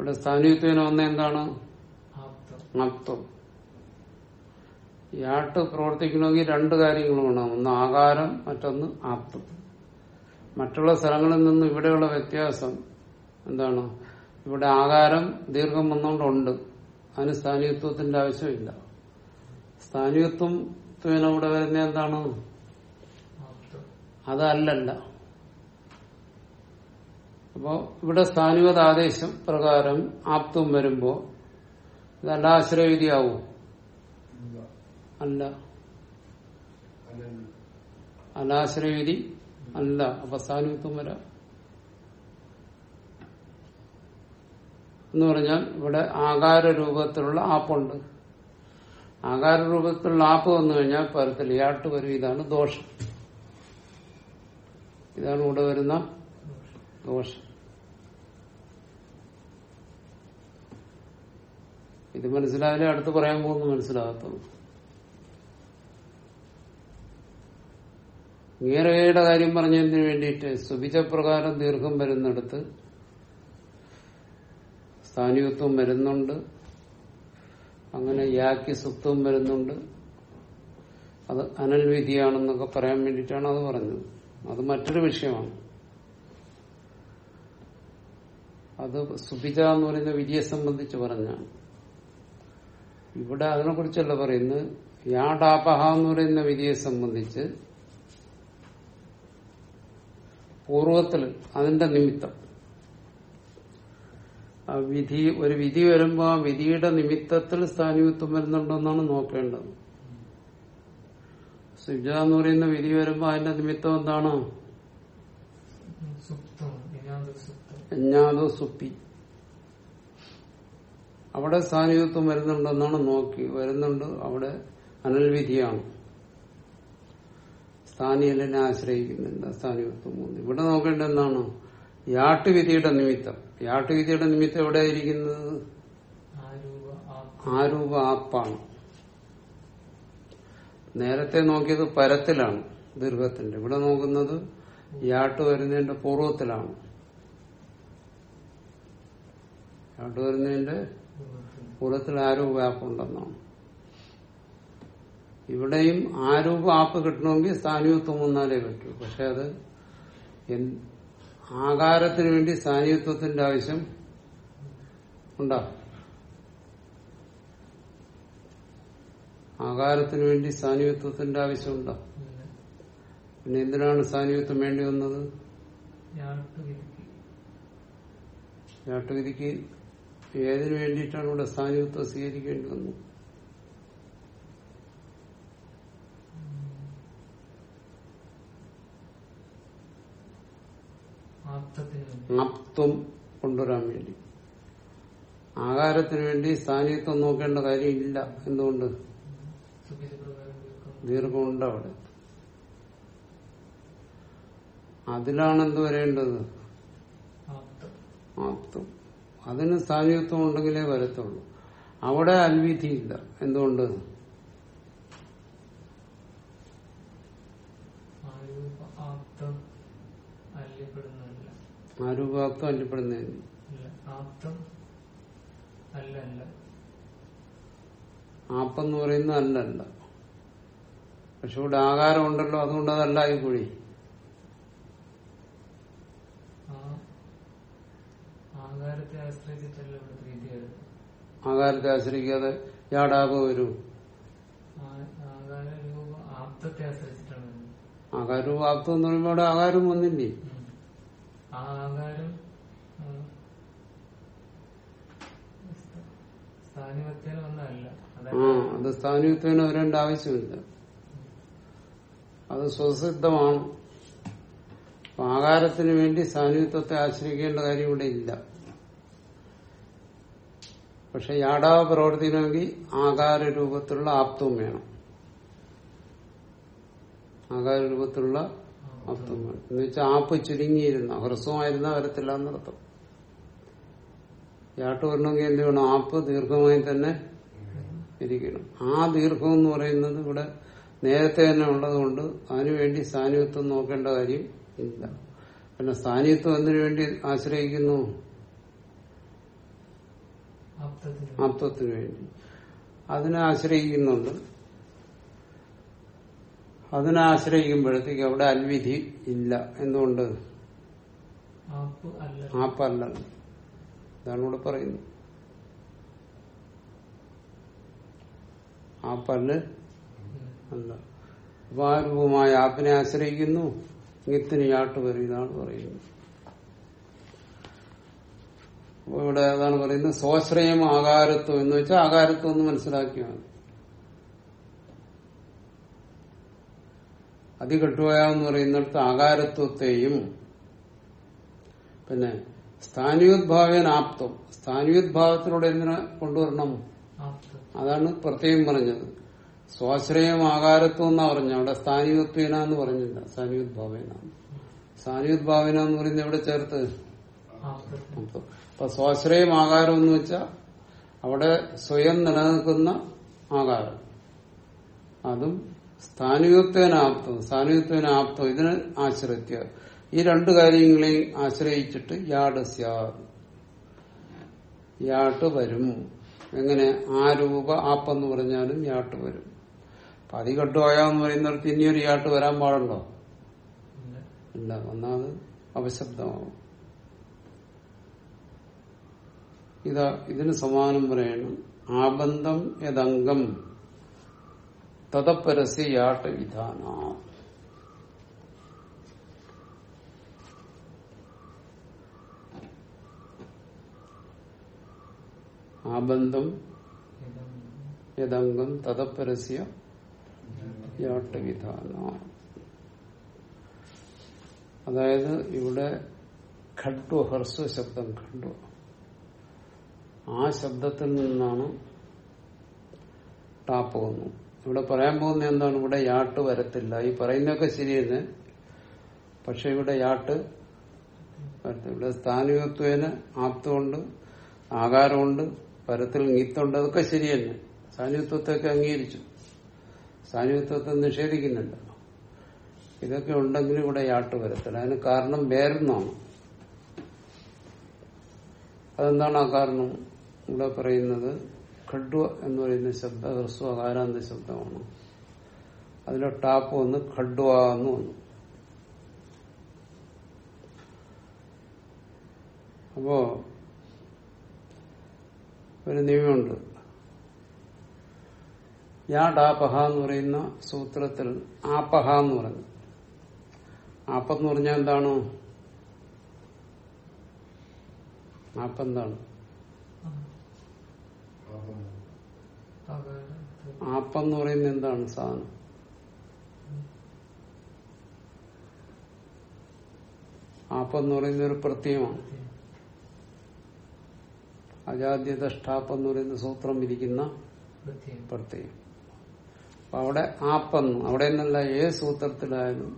ഇവിടെ സ്ഥാനീയത്വന വന്ന എന്താണ്? ആപ്തം. ആട്ട് പ്രവർത്തിക്കണമെങ്കിൽ രണ്ട് കാര്യങ്ങൾ വേണം. ഒന്ന് ആകാരം മറ്റൊന്ന് ആപ്തം. മറ്റുള്ള സ്ഥലങ്ങളിൽ നിന്നും ഇവിടെയുള്ള വ്യത്യാസം എന്താണ്? ഇവിടെ ആകാരം ദീർഘം വന്നുകൊണ്ടുണ്ട് അതിന് സ്ഥാനീയത്വത്തിന്റെ ആവശ്യമില്ല. സ്ഥാനീയത്വം ഇവിടെ വരുന്ന എന്താണ്? അതല്ലല്ല. അപ്പോ ഇവിടെ സ്ഥാനികത ആദേശം പ്രകാരം ആപ്തം വരുമ്പോ ഇതല്ല ആശ്രയവിധിയാവും. അല്ല. അനാശ്രയവിധി അല്ല. അപ്പൊ സ്ഥാനികത്വം വരാം. എന്ന് പറഞ്ഞാൽ ഇവിടെ ആകാര രൂപത്തിലുള്ള ആപ്പുണ്ട്. ആകാര രൂപത്തിലുള്ള ആപ്പ് വന്നു കഴിഞ്ഞാൽ പരത്തിൽ ഇയാട്ട് വരും. ഇതാണ് ദോഷം. ഇതാണ് ഇവിടെ വരുന്ന ദോഷം. ഇത് മനസ്സിലായാലേ അടുത്ത് പറയാൻ പോകുന്നു മനസ്സിലാകത്തുള്ളൂ. ഗീറയുടെ കാര്യം പറഞ്ഞതിന് വേണ്ടിയിട്ട് സുബിജപ്രകാരം ദീർഘം വരുന്നിടത്ത് സ്ഥാനികത്വം വരുന്നുണ്ട്. അങ്ങനെ യാക്കി സുപ്തവും വരുന്നുണ്ട്. അത് അനൽവിധിയാണെന്നൊക്കെ പറയാൻ വേണ്ടിയിട്ടാണ് അത് പറഞ്ഞത്. അത് മറ്റൊരു വിഷയമാണ്. അത് സുബിജ എന്ന് പറയുന്ന വിധിയെ സംബന്ധിച്ച് പറഞ്ഞാണ്. ഇവിടെ അതിനെ കുറിച്ചല്ല പറയുന്നത്. യാഡാപഹ എന്ന് പറയുന്ന വിധിയെ സംബന്ധിച്ച് പൂർവത്തിൽ അതിന്റെ നിമിത്തം. ആ വിധി ഒരു വിധി വരുമ്പോ ആ വിധിയുടെ നിമിത്തത്തിൽ സ്ഥാനീയത്വം വരുന്നുണ്ടോന്നാണ് നോക്കേണ്ടത്. സുജ എന്ന് പറയുന്ന വിധി വരുമ്പോ അതിന്റെ നിമിത്തം എന്താണ്? സുപ്തം അവിടെ സ്ഥാനിത്വം വരുന്നുണ്ടെന്നാണ് നോക്കി വരുന്നുണ്ട്. അവിടെ അനൽവിധിയാണ്. സ്ഥാനീയനെ ആശ്രയിക്കുന്നില്ല സ്ഥാനികത്വം മൂന്ന്. ഇവിടെ നോക്കേണ്ട എന്താണ്? യാട്ടുവിധിയുടെ നിമിത്തം. യാട്ടുവിധിയുടെ നിമിത്തം എവിടെ ഇരിക്കുന്നത് ആ രൂപ ആ ആരൂപ ആപ്പാണ്. നേരത്തെ നോക്കിയത് പരത്തിലാണ് ദീർഘത്തിന്റെ. ഇവിടെ നോക്കുന്നത് യാട്ട് വരുന്നതിന്റെ പൂർവത്തിലാണ്. യാട്ട് വരുന്നതിന്റെ പൂർവത്തിൽ ആരൂപ ആപ്പ് ഉണ്ടെന്നാണ് ഇവിടെയും ആരൂപ ആപ്പ് കിട്ടണമെങ്കിൽ സ്ഥാനീയത്വം വന്നാലേ പറ്റൂ. പക്ഷെ അത് ആകാരത്തിന് വേണ്ടി സ്ഥാനീയത്വത്തിന്റെ ആവശ്യം ഉണ്ടാകും ആകാരത്തിന് വേണ്ടി സ്ഥാനീയത്വത്തിന്റെ ആവശ്യം ഉണ്ടോ? പിന്നെ എന്തിനാണ് സ്ഥാനീയത്വം വേണ്ടി വന്നത്? ഞാട്ടുവിധിക്ക് ഏതിനു വേണ്ടിയിട്ടാണ് ഇവിടെ സ്ഥാനികത്വം സ്വീകരിക്കേണ്ടി വന്നത്? ആപ്തം കൊണ്ടുവരാൻ വേണ്ടി. ആകാരത്തിന് വേണ്ടി സ്ഥാനീയത്വം നോക്കേണ്ട കാര്യമില്ല എന്തുകൊണ്ട്? ദീർഘമുണ്ട് അവിടെ. അതിലാണ് എന്ത് വരേണ്ടത് ആപ്തം. അതിന് സ്ഥാനീയത്വം ഉണ്ടെങ്കിലേ വരത്തുള്ളൂ. അവിടെ അൽവിധിയില്ല. എന്തുകൊണ്ട്? ആ രൂപ ആപ്തം അല്യപ്പെടുന്നതല്ല? ആരൂപാപ്തം അല്ലിപ്പെടുന്നതിന് ഇല്ല ആപ്തം അല്ല അല്ല ആപ്പെന്ന് പറയുന്നത് അല്ലല്ല. പക്ഷെ ഇവിടെ ആകാരം ഉണ്ടല്ലോ അതുകൊണ്ട് അതല്ലായി കൂടി ആ ആകാരത്തെ ആശ്രയിച്ചിട്ടല്ല പ്രീതിയത് ആകാരത്തെ ആശ്രയിക്കാതെ യാടാകോ വരൂ. ആകാരവും ആപ്തം എന്ന് പറയുമ്പോൾ അവിടെ ആകാരം വന്നില്ലേ? ആ ആകാരം അത് സ്ഥാനീയത്വന് വരേണ്ട ആവശ്യമില്ല. അത് സ്വസിദ്ധമാണ്. ആകാരത്തിന് വേണ്ടി സ്ഥാനീയത്വത്തെ ആശ്രയിക്കേണ്ട കാര്യം ഇവിടെ ഇല്ല. പക്ഷെ യാടാവ് പ്രവർത്തിക്കണമെങ്കിൽ ആകാര രൂപത്തിലുള്ള ആപ്തവും വേണം. ആകാര രൂപത്തിലുള്ള ആപ്തവും വേണം. എന്ന് വെച്ചാൽ ആപ്പ് ചുരുങ്ങിയിരുന്ന ഹ്രസ്വമായിരുന്ന വരത്തില്ല എന്നർത്ഥം. യാട്ട് വരണമെങ്കിൽ എന്ത് വേണം? ആപ്പ് ദീർഘമായി തന്നെ ഇരിക്കണം. ആ ദീർഘം എന്ന് പറയുന്നത് ഇവിടെ നേരത്തെ തന്നെ ഉള്ളതുകൊണ്ട് അതിനുവേണ്ടി സാന്നിധ്യത്വം നോക്കേണ്ട കാര്യം ഇല്ല. പിന്നെ സ്ഥാനീയത്വം എന്തിനു വേണ്ടി ആശ്രയിക്കുന്നു? ആപ്തത്തിന് വേണ്ടി. അതിനെ ആശ്രയിക്കുന്നുണ്ട്. അതിനെ ആശ്രയിക്കുമ്പോഴത്തേക്ക് അവിടെ അൽവിധി ഇല്ല. എന്തുകൊണ്ട്? ആപ്പല്ല. ഇതാണ് ഇവിടെ പറയുന്നത്. ആപ്പല്ല് അല്ല. അപ്പൊ ആ രൂപമായ ആപ്പിനെ ആശ്രയിക്കുന്നു. യാട്ട് വരും ഇതാണ് പറയുന്നത്. അപ്പൊ ഇവിടെ അതാണ് പറയുന്നത് സ്വാശ്രയം ആകാരത്വം എന്ന് വെച്ചാൽ ആകാരത്വം എന്ന് മനസ്സിലാക്കിയാണ്. അതികട്ടുവയ എന്ന് പറയുന്നിടത്ത് ആകാരത്വത്തെയും പിന്നെ സ്ഥാനിയോദ്ഭാവേന ആപ്തം. സ്ഥാനീയോദ്ഭാവത്തിലൂടെ എന്തിനെ കൊണ്ടുവരണം? അതാണ് പ്രത്യേകം പറഞ്ഞത്. സ്വാശ്രയം ആകാരത്വം എന്നാ പറഞ്ഞു അവിടെ സ്ഥാനീയത്വേന എന്ന് പറഞ്ഞില്ല. സ്ഥാനീയോദ്ഭാവേന സ്ഥാനീയോദ്ഭാവേന എന്ന് പറയുന്നത് എവിടെ ചേർത്ത്? അപ്പൊ സ്വാശ്രയം ആകാരം എന്ന് വെച്ചാൽ അവിടെ സ്വയം നിലനിൽക്കുന്ന ആകാരം. അതും സ്ഥാനികത്വനാപ്തം സ്ഥാനികത്വനാപ്തം ഇതിന് ആശ്രയിക്കുക. ഈ രണ്ടു കാര്യങ്ങളെയും ആശ്രയിച്ചിട്ട് യാട് യാട്ട് വരും. എങ്ങനെ? ആ രൂപ ആപ്പെന്ന് പറഞ്ഞാലും യാട്ട് വരും. അപ്പൊ അതികട്ടുപോയാന്ന് പറയുന്നിടത്ത് ഇനിയൊരു യാട്ട് വരാൻ പാടുണ്ടോ? ഇല്ല. ഇല്ല. ഒന്നാമത് അപശബ്ദമാവും. ഇതാ ഇതിന് സമാനം പറയണം ആബന്ധം യദംഗം തതപ്പരസ്യ യാട്ട വിധാന ആബന്ധം യദംഗം തതപ്പരസ്യ യാട്ട വിധാന അതായത് ഇവിടെ ഖഡ്വ ഹർസ്വ ശബ്ദം ഖഡ്വ ആ ശബ്ദത്തിൽ നിന്നാണ് ടാപ്പ് വന്നു ഇവിടെ പറയാൻ പോകുന്ന എന്താണ്? ഇവിടെ യാട്ട് വരത്തില്ല. ഈ പറയുന്നൊക്കെ ശരിയെന്ന് പക്ഷെ ഇവിടെ യാട്ട് ഇവിടെ സ്ഥാനികത്വേന ആപ്തമുണ്ട് ആകാരമുണ്ട് പരത്തിൽ ngീത്തുണ്ട് അതൊക്കെ ശരിയന്നെ സാന്നിധ്യത്വത്തെയൊക്കെ അംഗീകരിച്ചു. സാന്നിധ്യത്വത്തെ നിഷേധിക്കുന്നുണ്ട് ഇതൊക്കെ ഉണ്ടെങ്കിൽ ഇവിടെ യാട്ട് വരത്തില്ല. അതിന് കാരണം വേറൊന്നാണ്. അതെന്താണ് ആ കാരണം? ഇവിടെ പറയുന്നത്? ഖഡ്വ എന്ന് പറയുന്ന ശബ്ദ ഹ്രസ്വ കാരാന്ത ശബ്ദമാണ്. അതിലെ ടാപ്പ് വന്ന് ഖഡ്വ എന്ന് വന്നു. അപ്പോ ഒരു നിയമമുണ്ട്. യാ ഡാപഹ എന്ന് പറയുന്ന സൂത്രത്തിൽ ആപഹ എന്ന് പറഞ്ഞു. ആപ്പെന്ന് പറഞ്ഞാൽ എന്താണോ? ആപ്പെന്താണ് ആപ്പെന്ന് പറയുന്നത് എന്താണ് സാധനം? ആപ്പെന്ന് പറയുന്ന ഒരു പ്രത്യയമാണ്. അജാദ്യതഷ്ടാപ്പ് എന്ന് പറയുന്ന സൂത്രം ഇരിക്കുന്ന പ്രത്യയം. അപ്പൊ അവിടെ ആപ്പെന്ന് അവിടെ നിന്നല്ല ഏത് സൂത്രത്തിലായാലും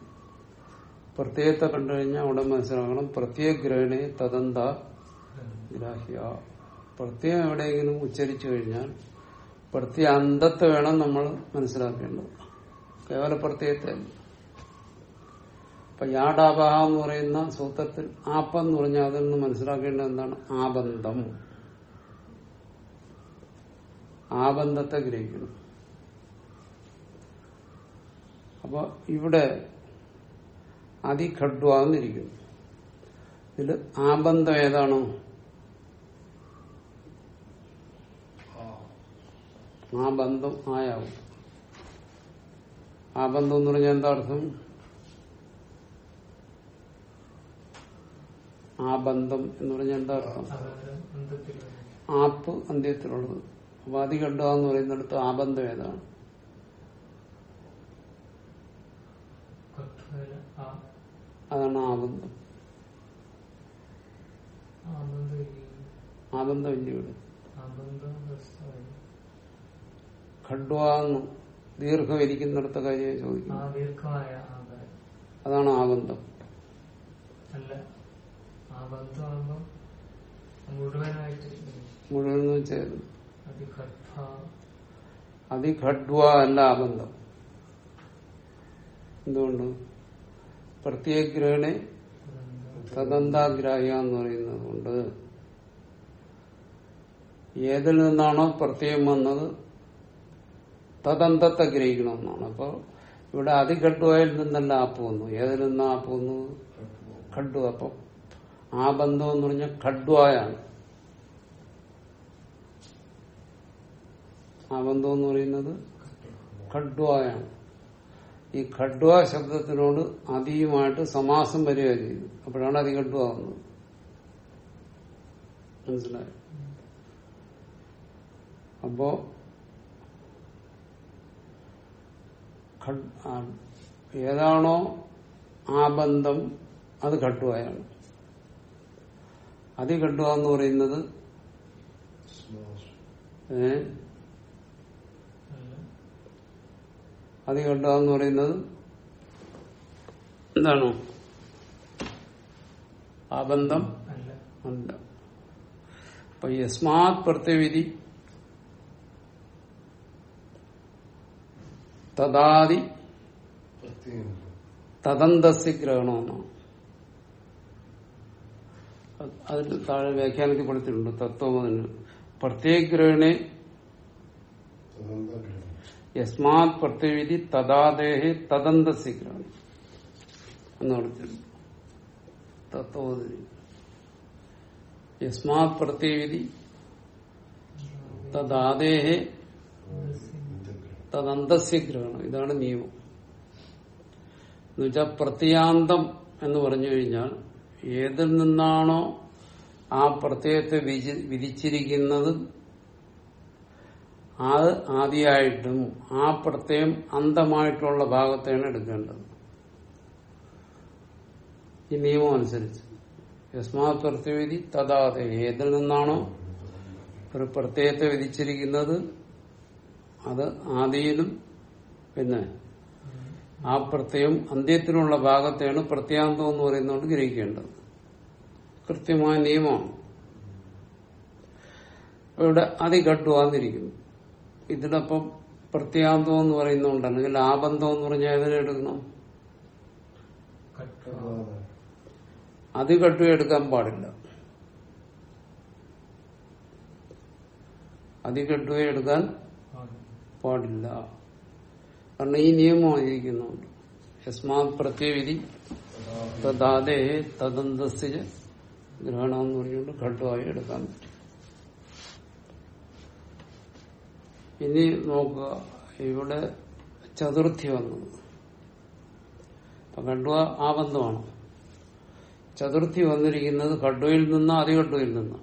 പ്രത്യയത്തെ കണ്ടുകഴിഞ്ഞാൽ അവിടെ മനസ്സിലാക്കണം പ്രത്യേക ഗ്രഹണേ തദന്ത ഗ്രാഹ്യ. പ്രത്യയം എവിടെയെങ്കിലും ഉച്ചരിച്ചു കഴിഞ്ഞാൽ പ്രത്യ അന്തത്തെ വേണം നമ്മൾ മനസ്സിലാക്കേണ്ടത്. കേവല പ്രത്യയത്തെ. അപ്പൊ യാഡാപഹ എന്ന് പറയുന്ന സൂത്രത്തിൽ ആപ്പെന്ന് പറഞ്ഞാൽ അതിൽ നിന്ന് മനസ്സിലാക്കേണ്ടത് എന്താണ്? ആബന്ധം. ആബന്ധത്തെ ഗ്രഹിക്കണം. അപ്പൊ ഇവിടെ അതിഖഡ്വാന്നിരിക്കുന്നു ഇതിൽ ആബന്ധം ഏതാണോ? ആ ബന്ധം ആയാവും. ആ ബന്ധം എന്ന് പറഞ്ഞാൽ എന്താ അർത്ഥം? ആ ബന്ധം എന്ന് പറഞ്ഞാൽ എന്താ അർത്ഥം. ആപ്പ് അന്ത്യത്തിലുള്ളത്. അപ്പൊ അതികണ്ടുക എന്ന് പറയുന്നിടത്ത് ആ ബന്ധം ഏതാണ്? അതാണ് ആ ബന്ധം. ആ ബന്ധം ഇല്ല ഇവിടെ. ഖഡ്വാന്ന് ദീർഘം ഇരിക്കുന്നിടത്ത കാര്യം ചോദിക്കും അതാണ് ആ ബന്ധം. മുഴുവൻ അതിഖഡ്വ അല്ല ആ ബന്ധം എന്തുകൊണ്ട്? പ്രത്യേകഗ്രഹണെ തദന്താഗ്രാഹ്യ എന്ന് പറയുന്നത് കൊണ്ട് ഏതിൽ നിന്നാണോ പ്രത്യയം വന്നത് തദന്തത്തെ ഗ്രഹിക്കണമെന്നാണ്. അപ്പൊ ഇവിടെ അതിഘട്ടുവായിൽ നിന്നല്ല ആപ്പ് വന്നു. ഏതിൽ നിന്നാ ആപ്പ് വന്നു? ഖഡ്ഡു അപ്പൊ ആ ബന്ധം എന്ന് പറഞ്ഞാൽ ഖഡ്വായാണ് ആ ബന്ധം എന്ന് പറയുന്നത് ഖഡ്വായാണ് ഈ ഖഡ്വ ശബ്ദത്തിനോട് അതിയുമായിട്ട് സമാസം വരിക ചെയ്തു അപ്പോഴാണ് അതി ആവുന്നത് മനസ്സിലായോ? അപ്പോ ഖഡ്- ആ, ഏതാണോ ആ ബന്ധം അത് കട്ടുവായാണ് അതി കട്ടുക എന്ന് പറയുന്നത് ഏ? അല്ല അതി കട്ടുക എന്ന് പറയുന്നത് എന്താണോ? ആ ബന്ധം അല്ല. അപ്പൊ യസ്മാത് പ്രത്യവിധി തദാദി തദന്തസ്യ ഗ്രഹണമെന്നാണ് അത് അതിന് താഴെ വ്യാഖ്യാനത്തിൽ കൊടുത്തിട്ടുണ്ട്. തത്വമതിന് പ്രത്യേക ഗ്രഹണെ യസ്മാത് പ്രത്യവിധി തദാദേഹെ തദന്തസ്യ ഗ്രഹണം എന്ന് കൊടുത്തിട്ടുണ്ട്. തത്വമതിന് യസ്മാത് പ്രത്യവിധി തദാദേഹെ തദന്തസ്യ ഗ്രഹണം ഇതാണ് നിയമം. എന്നുവെച്ചാൽ പ്രത്യാന്തം എന്ന് പറഞ്ഞു കഴിഞ്ഞാൽ ഏതിൽ നിന്നാണോ ആ പ്രത്യയത്തെ വിധി- വിധിച്ചിരിക്കുന്നത് അത് ആദ്യമായിട്ടും ആ പ്രത്യയം അന്തമായിട്ടുള്ള ഭാഗത്തെയാണ് എടുക്കേണ്ടത്. ഈ നിയമം അനുസരിച്ച്. യസ്മാത് പ്രത്യവിധി തഥാതെ ഏതിൽ നിന്നാണോ ഒരു പ്രത്യയത്തെ വിധിച്ചിരിക്കുന്നത് അത് ആദിയിലും പിന്നെ ആ പ്രത്യയം അന്ത്യത്തിലുള്ള ഭാഗത്തെയാണ് പ്രത്യാന്തം എന്ന് പറയുന്നതുകൊണ്ട് ഗ്രഹിക്കേണ്ടത്. കൃത്യമായ നിയമമാണ്. ഇവിടെ അതിഘട്ടുവാന്നിരിക്കുന്നു ഇതിനൊപ്പം പ്രത്യാന്തം എന്ന് പറയുന്നുണ്ട് അല്ലെങ്കിൽ ആബന്ധം എന്ന് പറഞ്ഞാൽ എതിരെ എടുക്കണം? കട്ട് അതിഘട്ടു എടുക്കാൻ പാടില്ല. അതിഘട്ടുവെ എടുക്കാൻ പാടില്ല കാരണം ഈ നിയമം ആയിരിക്കുന്നുണ്ട്. യസ്മാത് പ്രത്യവിധി തദാദേ തദന്തസ്യ ഗ്രഹണം എന്ന് പറഞ്ഞുകൊണ്ട് ഘട്ടമായി എടുക്കാൻ പറ്റും. ഇനി നോക്കുക ഇവിടെ ചതുർത്ഥി വന്നത്. അപ്പൊ ആ ബന്ധമാണ്. ചതുർത്ഥി വന്നിരിക്കുന്നത് ഖഡ്വയിൽ നിന്നോ അതിഘട്ടുവയിൽ നിന്നോ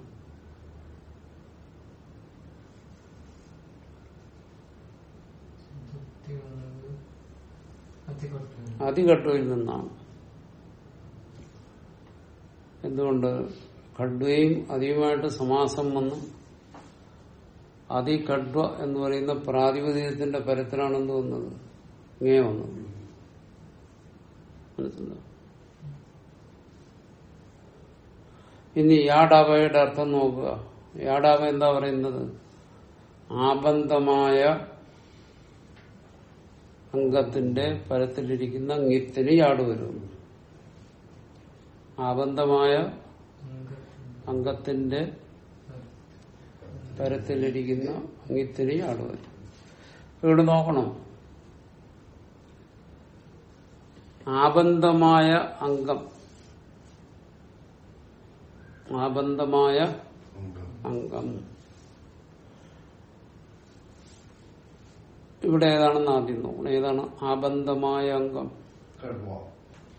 വൃത്തി വന്നത് അതികട്ടു അതിഘട്ടുവയിൽ നിന്നാണ്. എന്തുകൊണ്ട്? ഖഡ്വയും അതിയുമായിട്ട് സമാസം വന്ന്. അതിഖഡ്വ എന്ന് പറയുന്ന പ്രാതിപതികത്തിന്റെ പരത്തിലാണെന്ന് വന്നത് ഇങ്ങേ വന്നത് മനസ്സിലായോ? ഇനി യാഡാവയുടെ അർത്ഥം നോക്കുക. യാഡാവ എന്താ പറയുന്നത്? ആബന്ധമായ അംഗത്തിന്റെ പരത്തിലിരിക്കുന്ന അംഗത്തിന് യാട് വരുന്നു. ആബന്ധമായ അംഗത്തിന്റെ പരത്തിലിരിക്കുന്ന അംഗത്തിന് യാട് വരും ഇവിടെ നോക്കണം. ആബന്ധമായ അംഗം. ആബന്ധമായ അംഗം. ഇവിടെ ഏതാണെന്ന് ആദ്യം നോക്കണം. ഏതാണ്? ആബന്ധമായ അംഗം.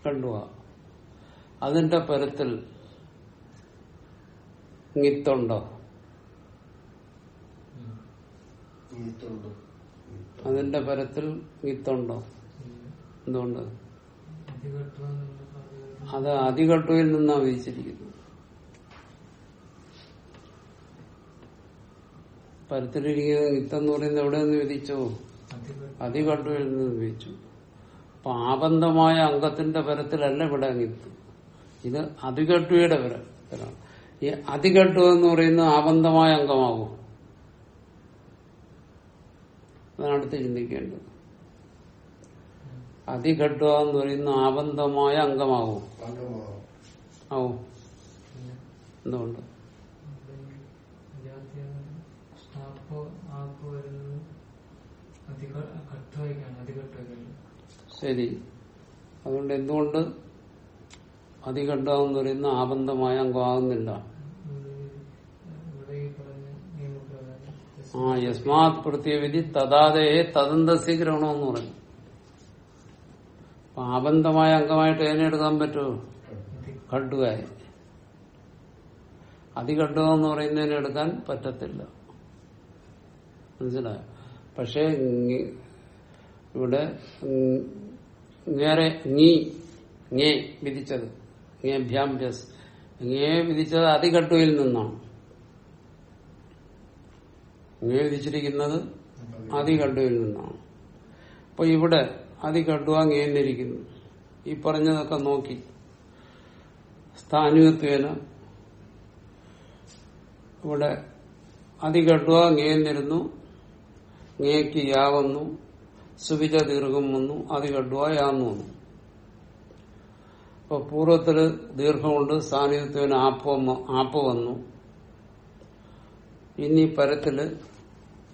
കണ്ടുക അതിന്റെ പരത്തിൽ പരത്തിൽങ്ങിത്തുണ്ടോ അതിന്റെ പരത്തിൽ പരത്തിൽങ്ങിത്തുണ്ടോ എന്തുകൊണ്ട്? അത് അതികട്ടുവിൽ നിന്നാണ് വിധിച്ചിരിക്കുന്നത് പരത്തിലിരിക്കുന്നത് ഗിത്തെന്ന് പറയുന്നത് എവിടെ നിന്ന് വിധിച്ചു അതികട്ടു കണ്ടു നിന്ന് ഉപയോഗിച്ചു അപ്പൊ ആബന്ധമായ അംഗത്തിന്റെ പരത്തിലല്ല ഇവിടെ അങ്ങിത്തു. ഇത് അതികട്ടുവയുടെ പരത്തിലാണ് ഈ അതികട്ടു എന്ന് പറയുന്നത് ആബന്ധമായ അംഗമാകും. അതാണ് അടുത്ത് ചിന്തിക്കേണ്ടത്. അതിഘട്ടുക എന്ന് പറയുന്ന ആബന്ധമായ അംഗമാകും. ആവും. എന്തുകൊണ്ട്? ശരി അതുകൊണ്ട് എന്തുകൊണ്ട് എന്ന് പറയുന്ന ആബന്ധമായ അംഗമാകുന്നില്ല ആ യസ്മാത് പ്രത്യവിധി തഥാതയെ തദന്തസി ഗ്രഹണമെന്ന് പറഞ്ഞു അപ്പൊ ആബന്ധമായ അംഗമായിട്ട് എങ്ങനെ എടുക്കാൻ പറ്റുമോ ഖഡ്വായി അതിഘട്ടുക എന്ന് പറയുന്നതിനെ എടുക്കാൻ പറ്റത്തില്ല മനസ്സിലായോ പക്ഷേ ഇവിടെ നേരെ നീ ഞേ വിധിച്ചത്. ഞേ ഭ്യാം ഞേ വിധിച്ചത് അതികട്ടുവിൽ നിന്നാണ്. ഞേ വിധിച്ചിരിക്കുന്നത് അതികട്ടുവിൽ നിന്നാണ്. അപ്പൊ ഇവിടെ അതികട്ടുവ ഞേന്നിരിക്കുന്നു ഈ പറഞ്ഞതൊക്കെ നോക്കി. സ്ഥാനികത്വേന ഇവിടെ അതികട്ടുവ ngേന്നിരുന്നു ngേക്ക് യാവെന്നും സുവിജ ദീർഘം വന്നു അതികഡ്വ യാന്നു വന്നു. അപ്പൊ പൂർവത്തിൽ ദീർഘമുണ്ട് സാന്നിധ്യത്തിന് ആപ്പ് ആപ്പ് വന്നു. ഇനി പരത്തിൽ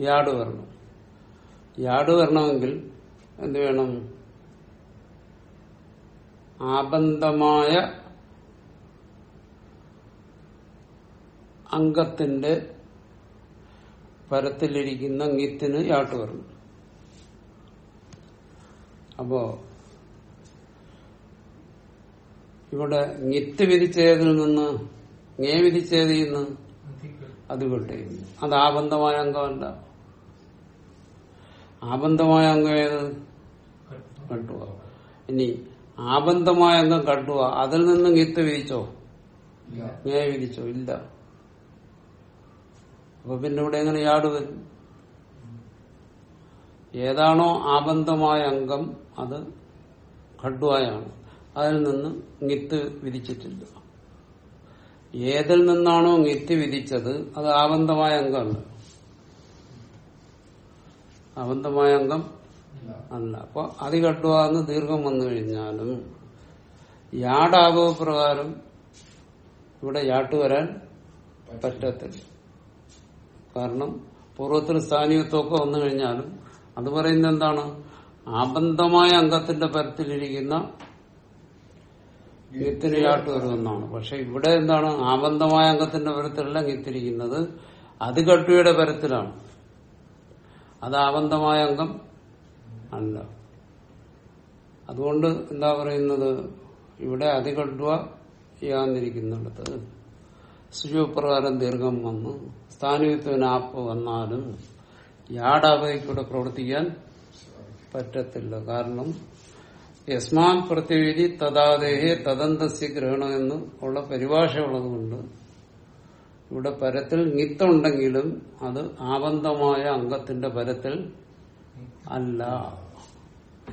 യാട് വരണം. യാട് വരണമെങ്കിൽ എന്ത് വേണം? ആബന്ധമായ അംഗത്തിന്റെ പരത്തിലിരിക്കുന്ന ഗിത്തിന് യാട്ട് വരണം അപ്പോ ഇവിടെ ഞിത്ത് വിധിച്ചതിൽ നിന്ന് ഞേ വിധിച്ചതിൽ നിന്ന് അത് വിട്ടേ അത് ആബന്ധമായ അംഗമല്ല. ആബന്ധമായ അംഗം ഏത്? കട്ടുക ഇനി ആബന്ധമായ അംഗം കട്ടുക അതിൽ നിന്ന് ഞിത്ത് വിധിച്ചോ? ഞേ വിരിച്ചോ വിധിച്ചോ? ഇല്ല. അപ്പൊ പിന്നെ ഇവിടെ എങ്ങനെ യാട് വരും ഏതാണോ ആബന്ധമായ അംഗം അത് ഖഡ്വായാണ് അതിൽ നിന്ന് ഗിത്ത് വിധിച്ചിട്ടില്ല. ഏതിൽ നിന്നാണോ ഗിത്ത് വിധിച്ചത് അത് ആബന്ധമായ അംഗമല്ല ആബന്ധമായ അംഗം അല്ല. അപ്പൊ അതികട്ടുവാന്ന് ദീർഘം വന്നു കഴിഞ്ഞാലും യാടാവോ പ്രകാരം ഇവിടെ യാട്ട് വരാൻ പറ്റത്തില്ല. കാരണം പൂർവത്തിന് സ്ഥാനീയത്വമൊക്കെ വന്നു കഴിഞ്ഞാലും അത് പറയുന്നത് എന്താണ്? ആബന്ധമായ അംഗത്തിന്റെ പരത്തിലിരിക്കുന്ന ഗീത്തിന് യാട്ട് വരുമെന്നാണ് പക്ഷെ ഇവിടെ എന്താണ്? ആബന്ധമായ അംഗത്തിന്റെ പരത്തിലല്ല ഗീത്തിരിക്കുന്നത്. അത് കട്ടുയുടെ പരത്തിലാണ്. അത് ആബന്ധമായ അംഗം അല്ല. അതുകൊണ്ട് എന്താ പറയുന്നത്? ഇവിടെ അതികട്ടുവ ചെയ്യാന്നിരിക്കുന്നിടത്ത് സുജോപ്രകാരം ദീർഘം വന്നു. സ്ഥാനയുത്വന് ആപ്പ് വന്നാലും യാടാവയ്ക്കൂടെ പ്രവർത്തിക്കാൻ പറ്റത്തില്ല. കാരണം യസ്മാൻ പ്രത്യവിധി തഥാദേഹേ തദന്തസ്യ ഗ്രഹണം എന്ന് ഉള്ള പരിഭാഷ ഉള്ളതുകൊണ്ട് ഇവിടെ പരത്തിൽ നിത്തുണ്ടെങ്കിലും അത് ആബന്ധമായ അംഗത്തിന്റെ പരത്തിൽ അല്ല.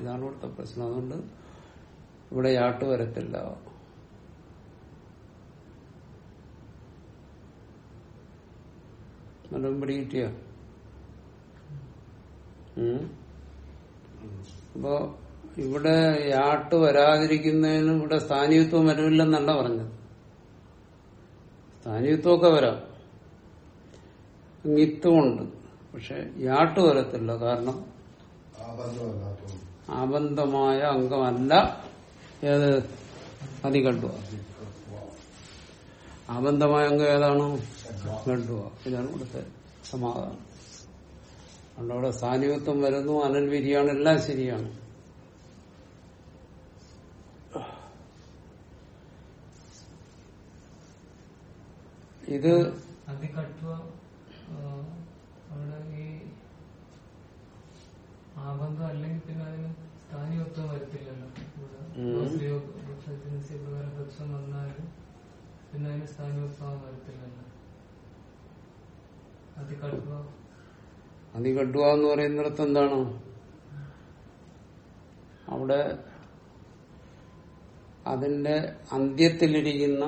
ഇതാണ് ഇവിടുത്തെ പ്രശ്നം. അതുകൊണ്ട് ഇവിടെ യാട്ട് വരത്തില്ല. നല്ലോണം പിടികിട്ടിയ? അപ്പോ ഇവിടെ യാട്ട് വരാതിരിക്കുന്നതിന് ഇവിടെ സ്ഥാനീയത്വം വരവില്ലെന്നല്ല പറഞ്ഞത്. സ്ഥാനീയത്വമൊക്കെ വരാം. നിത്വമുണ്ട് പക്ഷെ യാട്ട് വരത്തില്ല. കാരണം ആബന്ധമായ അംഗമല്ല ഏത്? അതികണ്ടുവ ആബന്ധമായ അംഗം ഏതാണ്? ഖണ്ഡുവ. ഇതാണ് ഇവിടുത്തെ സമാധാനം. അതുകൊണ്ട് അവിടെ സാന്നിധ്യത്വം വരുന്നു അനൽ വിരിയാണ് എല്ലാം ശരിയാണ്. ഇത് ആബന്ധം അല്ലെങ്കിൽ പിന്നെ അതിന് സ്ഥാനീയത്വം വരത്തില്ലല്ലോ. വന്നാലും പിന്നെ അതിന് സ്ഥാനീയത്വം വരത്തില്ലല്ലോ അതികണ്ടുവ എന്ന് പറയുന്നിടത്ത് എന്താണ്? അവിടെ അതിന്റെ അന്ത്യത്തിലിരിക്കുന്ന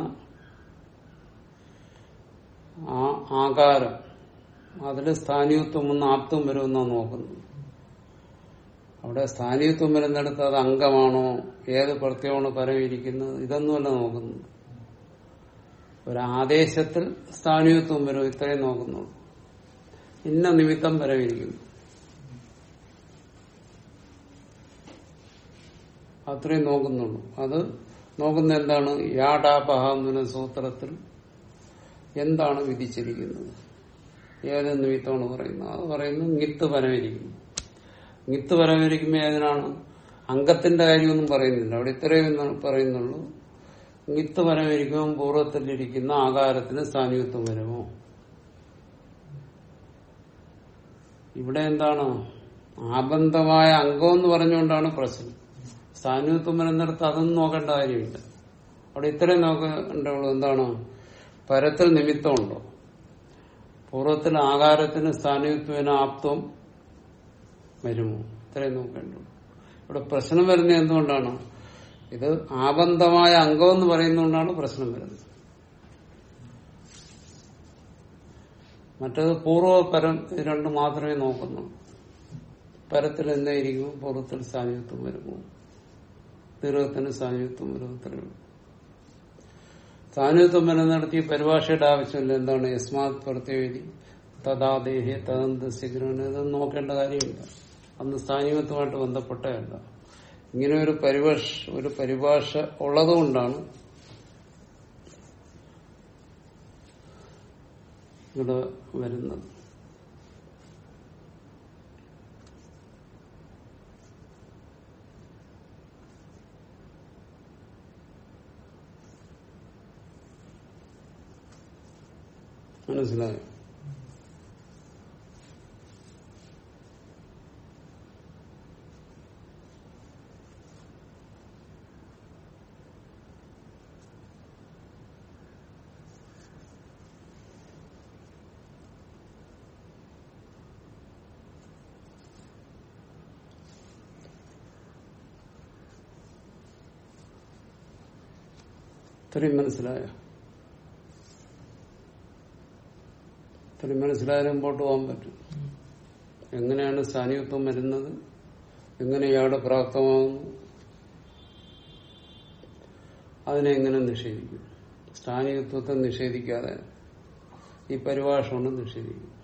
ആ ആകാരം അതിൽ സ്ഥാനീയത്വം ഒന്ന് ആപ്തം വരുമെന്നാണ് നോക്കുന്നത് അവിടെ സ്ഥാനീയത്വം വരുന്നിടത്ത് അത് അംഗമാണോ ഏത് പ്രത്യേകമാണോ പരമിരിക്കുന്നത് ഇതൊന്നുമല്ല നോക്കുന്നത്. ഒരു ആദേശത്തിൽ സ്ഥാനീയത്വം വരും ഇത്രയും നോക്കുന്നുള്ളൂ ഇന്ന നിമിത്തം വരവിരിക്കുന്നു അത്രയും നോക്കുന്നുള്ളൂ. അത് നോക്കുന്ന എന്താണ്? എന്ന സൂത്രത്തിൽ എന്താണ് വിധിച്ചിരിക്കുന്നത്? ഏത് നിമിത്തമാണ് പറയുന്നത്? അത് പറയുന്നത് നിത്ത് പരമിരിക്കുന്നു നിത്ത് പരമിരിക്കുമ്പോൾ ഏതിനാണ്? അംഗത്തിന്റെ കാര്യമൊന്നും പറയുന്നില്ല. അവിടെ ഇത്രയും പറയുന്നുള്ളൂ. നിത്ത് പരമിരിക്കുമ്പോൾ പൂർവത്തിലിരിക്കുന്ന ആകാരത്തിന് സ്ഥാനീയത്വം വരുമോ? ഇവിടെ എന്താണ്? ആബന്ധമായ അംഗം എന്ന് പറഞ്ഞുകൊണ്ടാണ് പ്രശ്നം. സ്ഥാനത്വം വരുന്നിടത്ത് അതൊന്നും നോക്കേണ്ട കാര്യമില്ല. അവിടെ ഇത്രയും നോക്കേണ്ടുള്ളൂ എന്താണ്? പരത്തിൽ നിമിത്തമുണ്ടോ? പൂർവത്തിൽ ആകാരത്തിന് സ്ഥാനത്വത്തിന് ആപ്തം വരുമോ? ഇത്രയും നോക്കേണ്ടു ഇവിടെ പ്രശ്നം വരുന്നത് എന്തുകൊണ്ടാണ്? ഇത് ആബന്ധമായ അംഗം എന്ന് പറയുന്നതുകൊണ്ടാണ് പ്രശ്നം വരുന്നത്. മറ്റത് പൂർവ പരം ഇത് രണ്ടും മാത്രമേ നോക്കുന്നു പരത്തിൽ എന്തായിരിക്കും പൂർവത്തിൽ സാന്നിധ്യത്വം വരുമോ? ദീർഘത്തിന് സാന്നിധ്യത്വം വരുമത്രേ ഉള്ളൂ. വരെ നടത്തിയ പരിഭാഷയുടെ ആവശ്യമില്ല. എന്താണ്? യസ്മാത് പ്രത്യേകി തഥാദേഹി തദന്തസിഗ്രഹം ഇതൊന്നും നോക്കേണ്ട കാര്യമില്ല. അന്ന് സ്ഥാനീയത്വമായിട്ട് ബന്ധപ്പെട്ടതല്ല. ഇങ്ങനെ ഒരു പരിഭാഷ ഒരു പരിഭാഷ ഉള്ളതുകൊണ്ടാണ് ഇവിടെ വരുന്നത്. മനസ്സിലായോ? ഇത്രയും മനസ്സിലായ? ഇത്രയും മനസ്സിലായാലും മുമ്പോട്ട് പോകാൻ പറ്റും. എങ്ങനെയാണ് സാന്നിധ്യം വരുന്നത്? എങ്ങനെ ഇയാളുടെ പ്രാപ്തമാകുന്നു? അതിനെ എങ്ങനെ നിഷേധിക്കും? സ്ഥാനികത്വത്തെ നിഷേധിക്കാതെ ഈ പരിഭാഷ കൊണ്ട് നിഷേധിക്കും.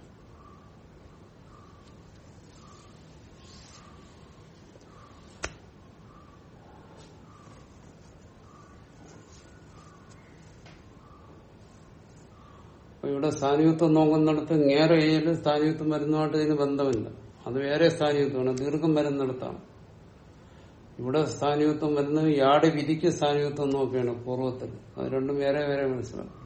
ഇവിടെ സ്ഥാനീയത്വം നോക്കുന്നിടത്ത് നേരെയിൽ സ്ഥാനീയത്വം വരുന്നതായിട്ട് ഇതിന് ബന്ധമില്ല. അത് വേറെ സ്ഥാനീയത്വമാണ്. ദീർഘം വരുന്നിടത്താണ്. ഇവിടെ സ്ഥാനീയത്വം വരുന്നത് യാട് വിധിക്ക് സ്ഥാനീയത്വം നോക്കിയാണ് പൂർവത്തിൽ. അത് രണ്ടും വേറെ വേറെ മനസ്സിലാക്കും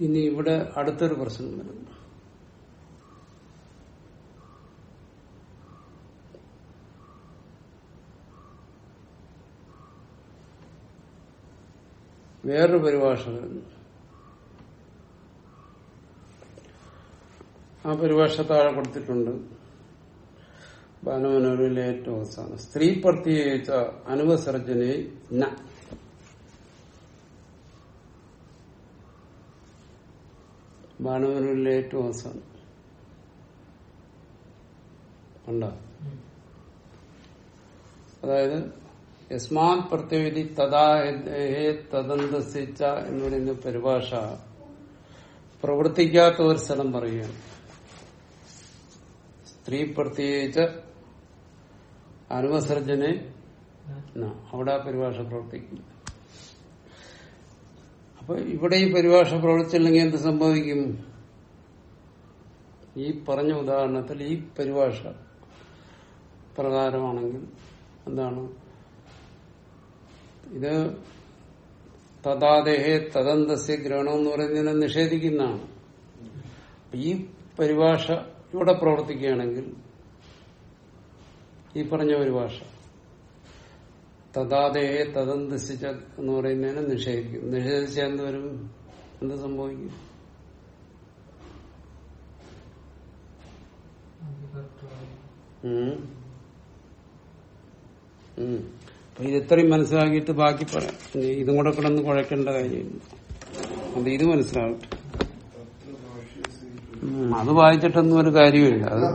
ഇനി ഇവിടെ അടുത്തൊരു പ്രശ്നം വരുന്നു. വേറൊരു പരിഭാഷ ആ പരിഭാഷ താഴെ കൊടുത്തിട്ടുണ്ട്. ബാലമനോരയിലെ ഏറ്റവും അവസാനം. സ്ത്രീ പ്രത്യേകിച്ച അനുവസർജനെ ന. ബാലമനോരയിലെ ഏറ്റവും അവസാനം. ഉണ്ടോ അതായത് യസ്മാൻ പ്രത്യവിധി തഥാ തദന്തസിച്ച എന്ന് പറയുന്ന പരിഭാഷ പ്രവർത്തിക്കാത്ത ഒരു സ്ഥലം പറയുകയാണ്. സ്ത്രീ പ്രത്യേകിച്ച് അനുവസർജനെ അവിടെ ആ പരിഭാഷ പ്രവർത്തിക്കില്ല അപ്പൊ ഇവിടെ ഈ പരിഭാഷ പ്രവർത്തിച്ചില്ലെങ്കിൽ എന്ത് സംഭവിക്കും? ഈ പറഞ്ഞ ഉദാഹരണത്തിൽ ഈ പരിഭാഷ പ്രകാരമാണെങ്കിൽ എന്താണ്? ഇത് തഥാദേഹേ തദന്തസ്യ ഗ്രഹണം എന്ന് പറയുന്നതിനെ നിഷേധിക്കുന്നതാണ് ഈ പരിഭാഷ ഇവിടെ പ്രവർത്തിക്കുകയാണെങ്കിൽ ഈ പറഞ്ഞ പരിഭാഷ തഥാദേഹേ തദന്തസിച്ച എന്ന് പറയുന്നതിനെ നിഷേധിക്കും നിഷേധിച്ച എന്ത് വരും എന്ത് സംഭവിക്കും ഉം. ഉം. ഇത് ഇത്രയും മനസ്സിലാക്കിയിട്ട് ബാക്കി പറയാം. ഇതും കൂടെ കിടന്ന് കുഴക്കേണ്ട കാര്യമില്ല. അത് ഇത് മനസ്സിലാവട്ടെ. അത് വായിച്ചിട്ടൊന്നും ഒരു കാര്യമില്ല അത്